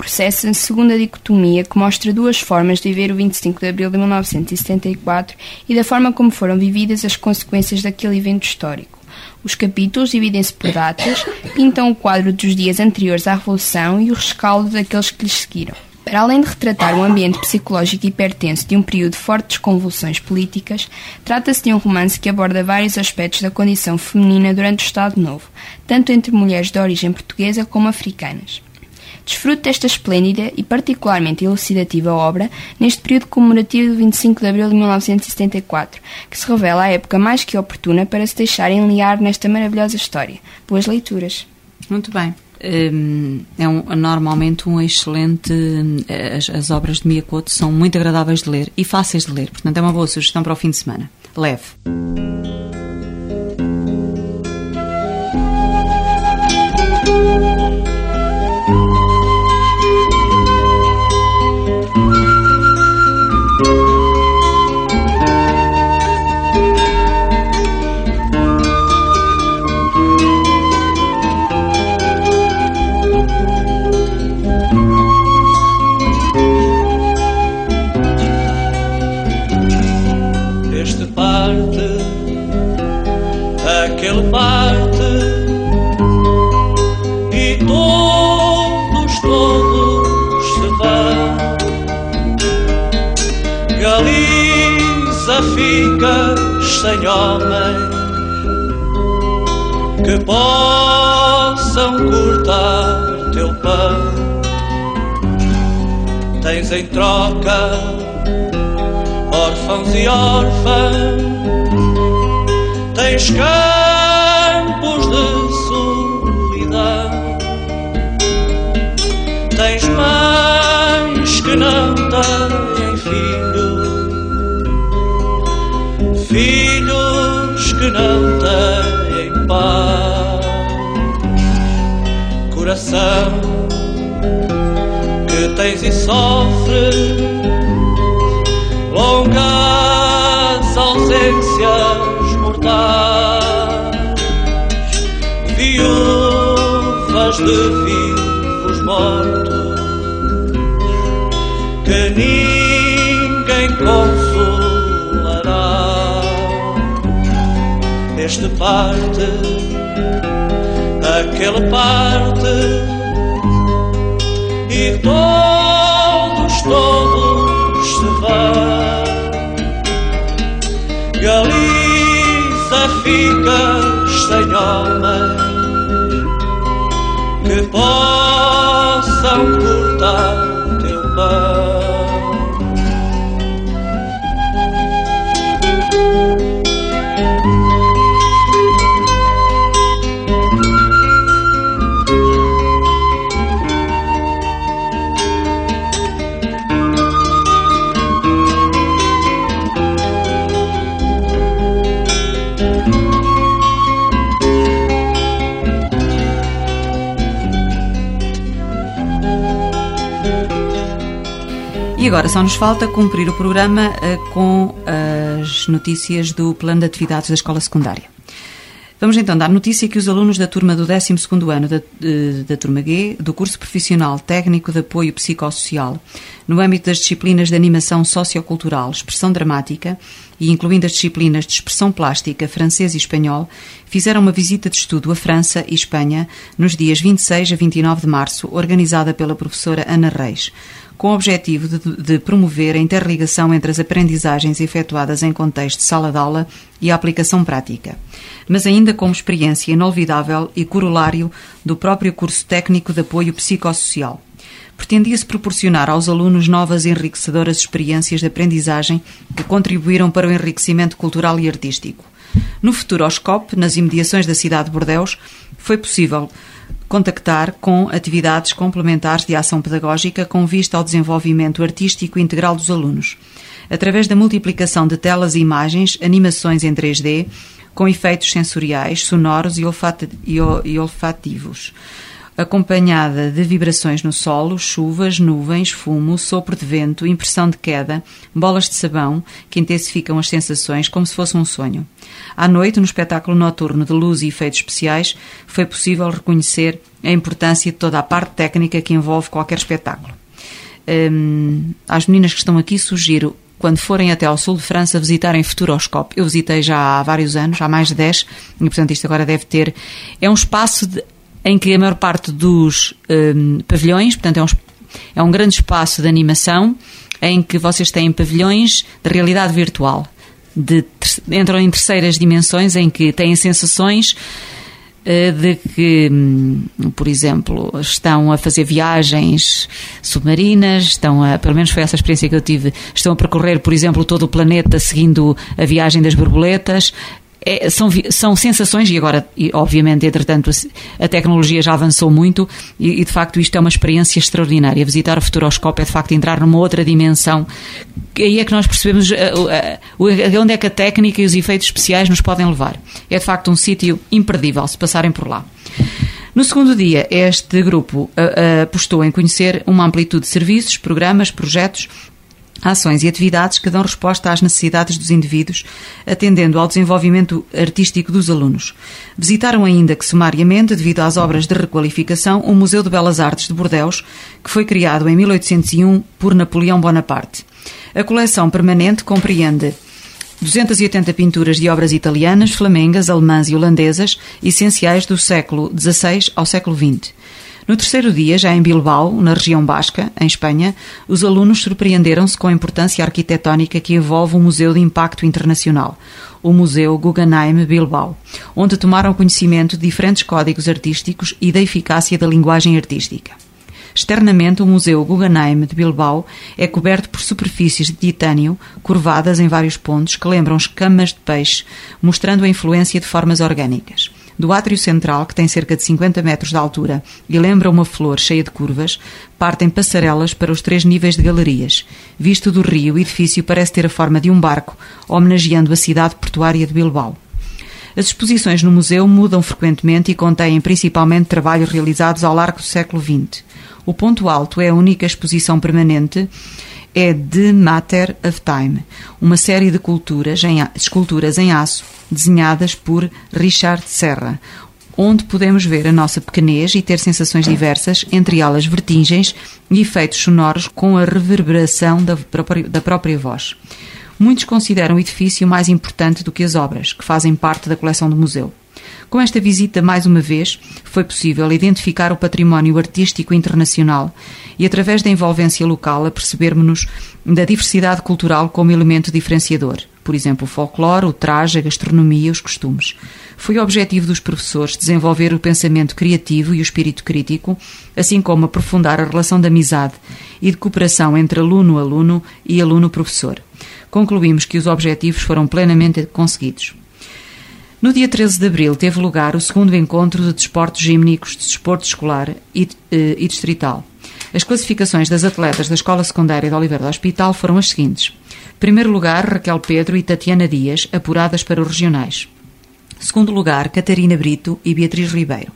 segundo a dicotomia que mostra duas formas de viver o 25 de abril de 1974 e da forma como foram vividas as consequências daquele evento histórico. Os capítulos dividem-se por datas, pintam o quadro dos dias anteriores à Revolução e o rescaldo daqueles que lhes seguiram. Para além de retratar um ambiente psicológico hipertenso de um período de fortes convulsões políticas, trata-se de um romance que aborda vários aspectos da condição feminina durante o Estado Novo, tanto entre mulheres de origem portuguesa como africanas. Desfrute desta esplêndida e particularmente elucidativa obra neste período comemorativo do 25 de abril de 1974, que se revela a época mais que oportuna para se deixar enliar nesta maravilhosa história. Boas leituras. Muito bem. Hum, é um, normalmente um excelente. As, as obras de Miyakoto são muito agradáveis de ler e fáceis de ler, portanto é uma boa sugestão para o fim de semana. Leve. Homens que possam cortar teu pão. Tens em troca órfãos e órfãs, tens campos que tens e sofres longas ausências mortais, viúvas de vivos mortos, que ninguém consolará. Este parte, aquele parte, e todos, todos se vão. Galiza ficas sem homens que possam cortar E agora só nos falta cumprir o programa eh, com as notícias do plano de atividades da escola secundária. Vamos então dar notícia que os alunos da turma do 12º ano da, de- da turma G, do curso profissional técnico de apoio psicossocial, no âmbito das disciplinas de animação sociocultural, expressão dramática e incluindo as disciplinas de expressão plástica, francês e espanhol, fizeram uma visita de estudo a França e Espanha nos dias 26 a 29 de março, organizada pela professora Ana Reis com o objetivo de, de promover a interligação entre as aprendizagens efetuadas em contexto de sala de aula e a aplicação prática, mas ainda como experiência inolvidável e corolário do próprio curso técnico de apoio psicossocial. Pretendia-se proporcionar aos alunos novas e enriquecedoras experiências de aprendizagem que contribuíram para o enriquecimento cultural e artístico. No Futuroscope, nas imediações da cidade de Bordeus, foi possível contactar com atividades complementares de ação pedagógica com vista ao desenvolvimento artístico integral dos alunos, através da multiplicação de telas e imagens, animações em 3D, com efeitos sensoriais, sonoros e, e olfativos, acompanhada de vibrações no solo, chuvas, nuvens, fumo, sopro de vento, impressão de queda, bolas de sabão que intensificam as sensações como se fosse um sonho. À noite, no espetáculo noturno de luz e efeitos especiais, foi possível reconhecer a importância de toda a parte técnica que envolve qualquer espetáculo. Hum, às meninas que estão aqui, sugiro, quando forem até ao sul de França, visitarem Futuroscope. Eu visitei já há vários anos, há mais de 10, e portanto isto agora deve ter. É um espaço de- em que a maior parte dos hum, pavilhões, portanto é um, é um grande espaço de animação, em que vocês têm pavilhões de realidade virtual. De, entram em terceiras dimensões em que têm sensações eh, de que, hum, por exemplo, estão a fazer viagens submarinas, estão a, pelo menos foi essa experiência que eu tive, estão a percorrer, por exemplo, todo o planeta seguindo a viagem das borboletas, é, são, são sensações, e agora, e, obviamente, entretanto, a, a, tecnologia já avançou muito e, e, de facto, isto é uma experiência extraordinária. Visitar o Futuroscópio é, de facto, entrar numa outra dimensão. Aí é que nós percebemos onde é que a técnica e os efeitos especiais nos podem levar. É, de facto, um sítio imperdível se passarem por lá. No segundo dia, este grupo apostou em conhecer uma amplitude de serviços, programas, projetos ações e atividades que dão resposta às necessidades dos indivíduos, atendendo ao desenvolvimento artístico dos alunos. Visitaram ainda que sumariamente, devido às obras de requalificação, o Museu de Belas Artes de Bordeus, que foi criado em 1801 por Napoleão Bonaparte. A coleção permanente compreende 280 pinturas de obras italianas, flamengas, alemãs e holandesas, essenciais do século XVI ao século XX. No terceiro dia, já em Bilbao, na região basca, em Espanha, os alunos surpreenderam-se com a importância arquitetónica que envolve um museu de impacto internacional, o Museu Guggenheim Bilbao, onde tomaram conhecimento de diferentes códigos artísticos e da eficácia da linguagem artística. Externamente, o Museu Guggenheim de Bilbao é coberto por superfícies de titânio curvadas em vários pontos que lembram escamas de peixe, mostrando a influência de formas orgânicas. Do átrio central, que tem cerca de 50 metros de altura e lembra uma flor cheia de curvas, partem passarelas para os três níveis de galerias. Visto do rio, o edifício parece ter a forma de um barco, homenageando a cidade portuária de Bilbao. As exposições no museu mudam frequentemente e contêm principalmente trabalhos realizados ao largo do século XX. O ponto alto é a única exposição permanente é The Matter of Time, uma série de culturas em, esculturas em aço desenhadas por Richard Serra, onde podemos ver a nossa pequenez e ter sensações diversas, entre elas vertigens e efeitos sonoros com a reverberação da própria, da própria voz. Muitos consideram o edifício mais importante do que as obras, que fazem parte da coleção do museu. Com esta visita, mais uma vez, foi possível identificar o património artístico internacional e, através da envolvência local, apercebermos-nos da diversidade cultural como elemento diferenciador. Por exemplo, o folclore, o traje, a gastronomia, os costumes. Foi objetivo dos professores desenvolver o pensamento criativo e o espírito crítico, assim como aprofundar a relação de amizade e de cooperação entre aluno-aluno e aluno-professor. Concluímos que os objetivos foram plenamente conseguidos. No dia 13 de abril teve lugar o segundo encontro de desportos gímnicos de desporto escolar e, eh, e, distrital. As classificações das atletas da Escola Secundária de Oliveira do Hospital foram as seguintes. Primeiro lugar, Raquel Pedro e Tatiana Dias, apuradas para os regionais. Segundo lugar, Catarina Brito e Beatriz Ribeiro.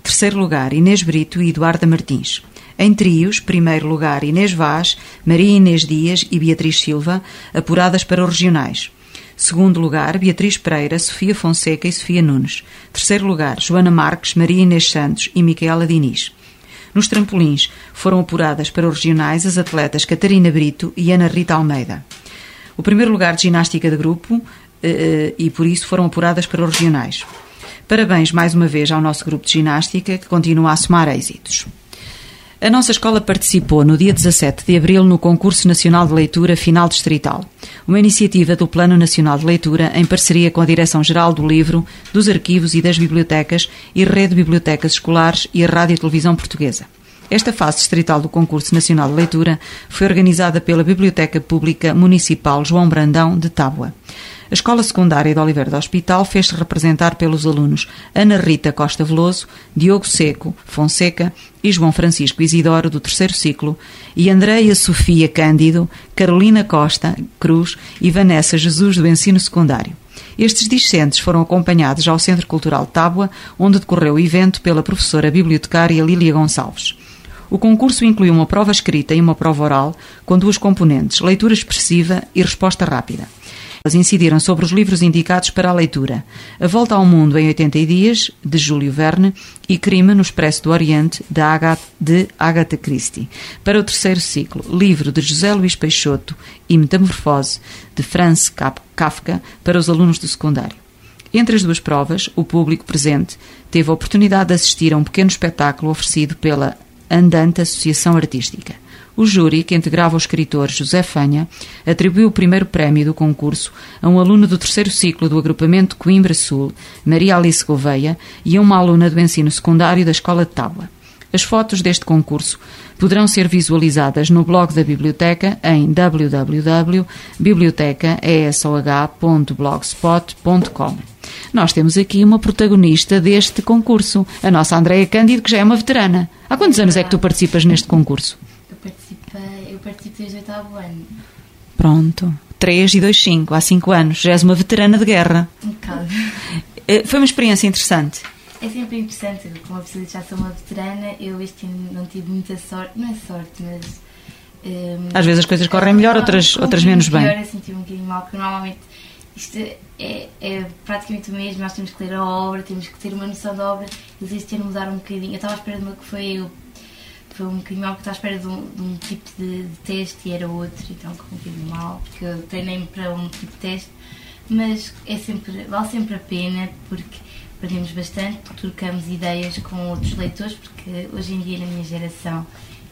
Terceiro lugar, Inês Brito e Eduarda Martins. Em trios, primeiro lugar, Inês Vaz, Maria Inês Dias e Beatriz Silva, apuradas para os regionais. Segundo lugar, Beatriz Pereira, Sofia Fonseca e Sofia Nunes. Terceiro lugar, Joana Marques, Maria Inês Santos e Micaela Diniz. Nos trampolins foram apuradas para os regionais as atletas Catarina Brito e Ana Rita Almeida. O primeiro lugar de ginástica de grupo eh, eh, e por isso foram apuradas para os regionais. Parabéns mais uma vez ao nosso grupo de ginástica que continua a somar êxitos. A nossa escola participou no dia 17 de abril no Concurso Nacional de Leitura Final Distrital, uma iniciativa do Plano Nacional de Leitura em parceria com a Direção-Geral do Livro, dos Arquivos e das Bibliotecas e Rede de Bibliotecas Escolares e a Rádio e Televisão Portuguesa. Esta fase distrital do Concurso Nacional de Leitura foi organizada pela Biblioteca Pública Municipal João Brandão de Tábua. A Escola Secundária de Oliveira do Hospital fez-se representar pelos alunos Ana Rita Costa Veloso, Diogo Seco Fonseca e João Francisco Isidoro, do terceiro ciclo, e Andreia Sofia Cândido, Carolina Costa Cruz e Vanessa Jesus, do ensino secundário. Estes discentes foram acompanhados ao Centro Cultural de Tábua, onde decorreu o evento pela professora bibliotecária Lília Gonçalves. O concurso inclui uma prova escrita e uma prova oral, com duas componentes, leitura expressiva e resposta rápida. Incidiram sobre os livros indicados para a leitura: A Volta ao Mundo em 80 Dias, de Júlio Verne, e Crime no Expresso do Oriente, de Agatha Christie. Para o terceiro ciclo, livro de José Luís Peixoto e Metamorfose, de Franz Kafka, para os alunos do secundário. Entre as duas provas, o público presente teve a oportunidade de assistir a um pequeno espetáculo oferecido pela Andante Associação Artística. O júri, que integrava o escritor José Fanha, atribuiu o primeiro prémio do concurso a um aluno do terceiro ciclo do agrupamento Coimbra Sul, Maria Alice Gouveia, e a uma aluna do ensino secundário da Escola de Tábua. As fotos deste concurso poderão ser visualizadas no blog da biblioteca em www.bibliotecaesoh.blogspot.com. Nós temos aqui uma protagonista deste concurso, a nossa Andréia Cândido, que já é uma veterana. Há quantos anos é que tu participas neste concurso? O oitavo ano. Pronto. 3 e 2, 5. Há 5 anos. Já és uma veterana de guerra. Um bocado. Eh, Foi uma experiência interessante. É sempre interessante, como a pessoa já sou uma veterana, eu este ano não tive muita sorte, não é sorte, mas. hum, Às vezes as coisas correm melhor, outras- um outras menos bem. Eu senti um bocadinho mal, porque normalmente isto é, é praticamente o mesmo, nós temos que ler a obra, temos que ter uma noção da obra, eles este ano mudaram um bocadinho. Eu estava à espera de uma que foi, foi um bocadinho mal, porque estava à espera de um, de um tipo de, de teste e era outro, então ficou um bocadinho mal, porque eu treinei-me para um tipo de teste, mas é sempre, vale sempre a pena, porque aprendemos bastante, trocamos ideias com outros leitores, porque hoje em dia na minha geração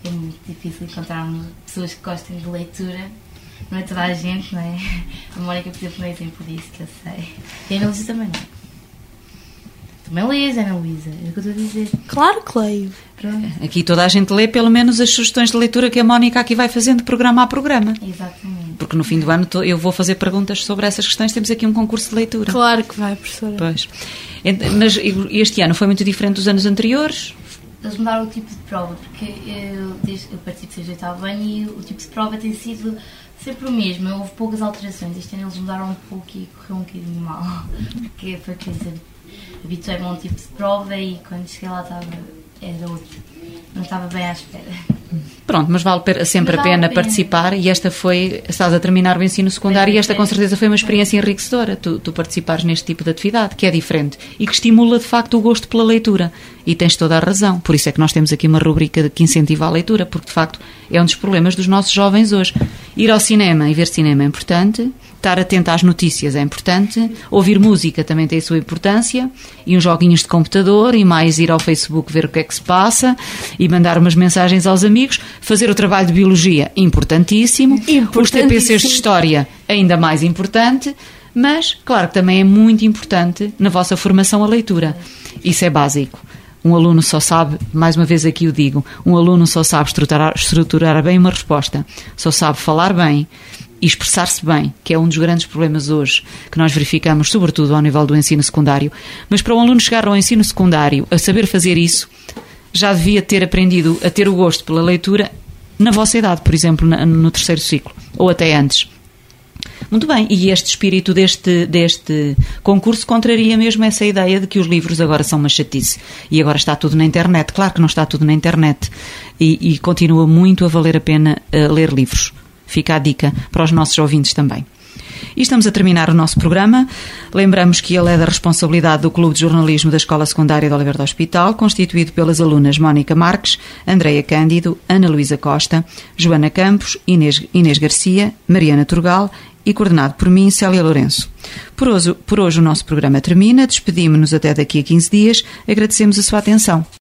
é muito difícil encontrar pessoas que gostem de leitura. Não é toda a gente, não é? *laughs* A Mónica, por exemplo, não é exemplo disso, que eu sei. E a Luísa também não. Também lês, Ana Luísa, é o que eu estou a dizer. Claro que leio. Pronto. Aqui toda a gente lê pelo menos as sugestões de leitura que a Mónica aqui vai fazendo programa a programa. Exatamente. Porque no fim do ano eu vou fazer perguntas sobre essas questões. Temos aqui um concurso de leitura. Claro que vai, professora. Pois. Mas este ano foi muito diferente dos anos anteriores. Eles mudaram o tipo de prova, porque eu, desde, eu participo desde o oitavo ano e o tipo de prova tem sido sempre o mesmo. Houve poucas alterações. Este ano eles mudaram um pouco e correu um bocadinho mal. Porque *laughs* foi que eles habituei-me a um tipo de prova e quando cheguei lá estava, era outro. Não estava bem à espera. Pronto, mas vale sempre Mas a pena a pena. participar e esta foi, estás a terminar o ensino secundário e esta com certeza foi uma experiência enriquecedora, tu, tu participares neste tipo de atividade, que é diferente e que estimula de facto o gosto pela leitura. E tens toda a razão, por isso é que nós temos aqui uma rubrica que incentiva a leitura, porque de facto é um dos problemas dos nossos jovens hoje. Ir ao cinema e ver cinema é importante, estar atento às notícias é importante, ouvir música também tem a sua importância, e uns joguinhos de computador, e mais ir ao Facebook ver o que é que se passa, e mandar umas mensagens aos amigos, fazer o trabalho de biologia, importantíssimo, os Importantíssimo. TPCs de história, ainda mais importante, mas, claro que também é muito importante na vossa formação a leitura. Isso é básico. Um aluno só sabe, mais uma vez aqui o digo, um aluno só sabe estruturar, estruturar bem uma resposta, só sabe falar bem e expressar-se bem, que é um dos grandes problemas hoje que nós verificamos, sobretudo ao nível do ensino secundário. Mas para um aluno chegar ao ensino secundário a saber fazer isso, já devia ter aprendido a ter o gosto pela leitura na vossa idade, por exemplo, no terceiro ciclo, ou até antes. Muito bem, e este espírito deste, deste concurso contraria mesmo essa ideia de que os livros agora são uma chatice e agora está tudo na internet. Claro que não está tudo na internet e, e continua muito a valer a pena eh, ler livros. Fica a dica para os nossos ouvintes também. E estamos a terminar o nosso programa. Lembramos que ele é da responsabilidade do Clube de Jornalismo da Escola Secundária de Oliveira do Hospital, constituído pelas alunas Mónica Marques, Andreia Cândido, Ana Luísa Costa, Joana Campos, Inês, Inês Garcia, Mariana Turgal e coordenado por mim, Célia Lourenço. Por hoje, por hoje o nosso programa termina. Despedimos-nos até daqui a 15 dias. Agradecemos a sua atenção.